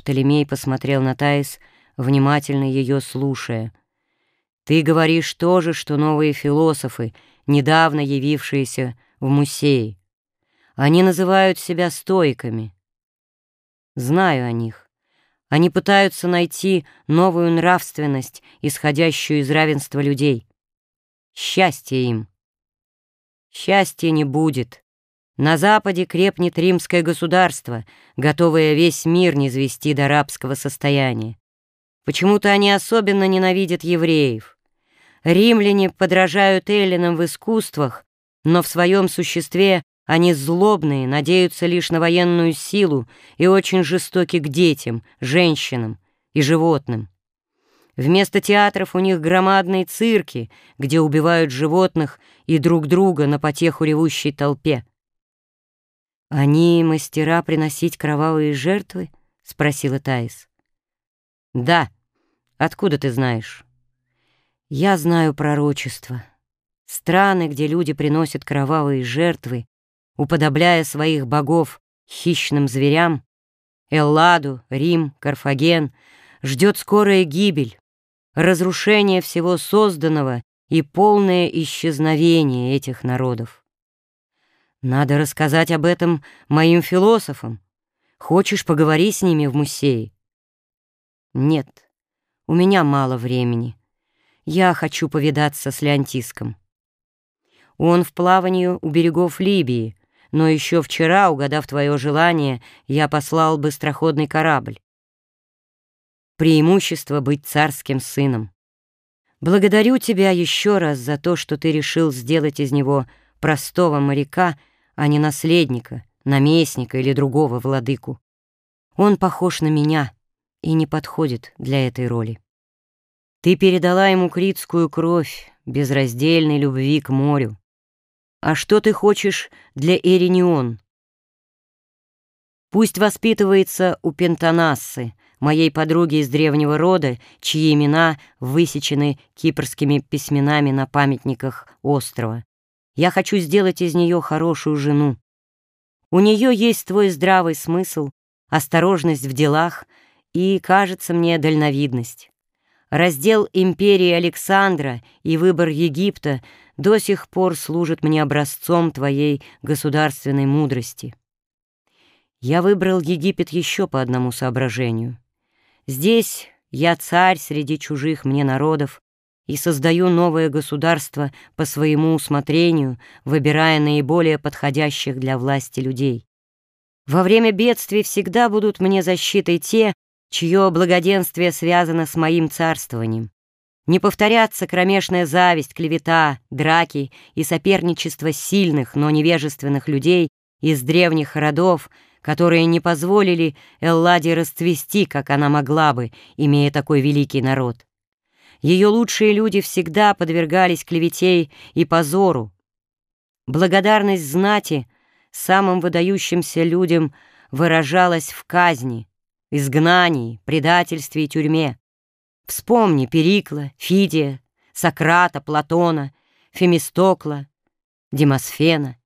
Птолемей посмотрел на Таис, внимательно ее слушая. «Ты говоришь то же, что новые философы, недавно явившиеся в Мусее. Они называют себя стойками. Знаю о них. Они пытаются найти новую нравственность, исходящую из равенства людей. Счастье им. Счастья не будет. На Западе крепнет римское государство, готовое весь мир низвести до рабского состояния. Почему-то они особенно ненавидят евреев. Римляне подражают эллинам в искусствах, но в своем существе они злобные, надеются лишь на военную силу и очень жестоки к детям, женщинам и животным. Вместо театров у них громадные цирки, где убивают животных и друг друга на потеху ревущей толпе. «Они мастера приносить кровавые жертвы?» — спросила Таис. «Да. Откуда ты знаешь?» «Я знаю пророчество. Страны, где люди приносят кровавые жертвы, уподобляя своих богов хищным зверям, Элладу, Рим, Карфаген, ждет скорая гибель, разрушение всего созданного и полное исчезновение этих народов. Надо рассказать об этом моим философам. Хочешь, поговори с ними в музее? Нет, у меня мало времени. Я хочу повидаться с Леонтиском. Он в плавании у берегов Либии, но еще вчера, угадав твое желание, я послал быстроходный корабль. Преимущество быть царским сыном. Благодарю тебя еще раз за то, что ты решил сделать из него простого моряка, а не наследника, наместника или другого владыку. Он похож на меня и не подходит для этой роли. Ты передала ему критскую кровь, безраздельной любви к морю. А что ты хочешь для Эринион? Пусть воспитывается у Пентанассы, моей подруги из древнего рода, чьи имена высечены кипрскими письменами на памятниках острова. Я хочу сделать из нее хорошую жену. У нее есть твой здравый смысл, осторожность в делах и, кажется мне, дальновидность. Раздел империи Александра и выбор Египта до сих пор служат мне образцом твоей государственной мудрости. Я выбрал Египет еще по одному соображению. Здесь я царь среди чужих мне народов и создаю новое государство по своему усмотрению, выбирая наиболее подходящих для власти людей. Во время бедствий всегда будут мне защитой те, чье благоденствие связано с моим царствованием. Не повторятся кромешная зависть, клевета, драки и соперничество сильных, но невежественных людей из древних родов, которые не позволили Элладе расцвести, как она могла бы, имея такой великий народ. Ее лучшие люди всегда подвергались клевете и позору. Благодарность знати самым выдающимся людям выражалась в казни, изгнании, предательстве и тюрьме. Вспомни Перикла, Фидия, Сократа, Платона, Фемистокла, Демосфена.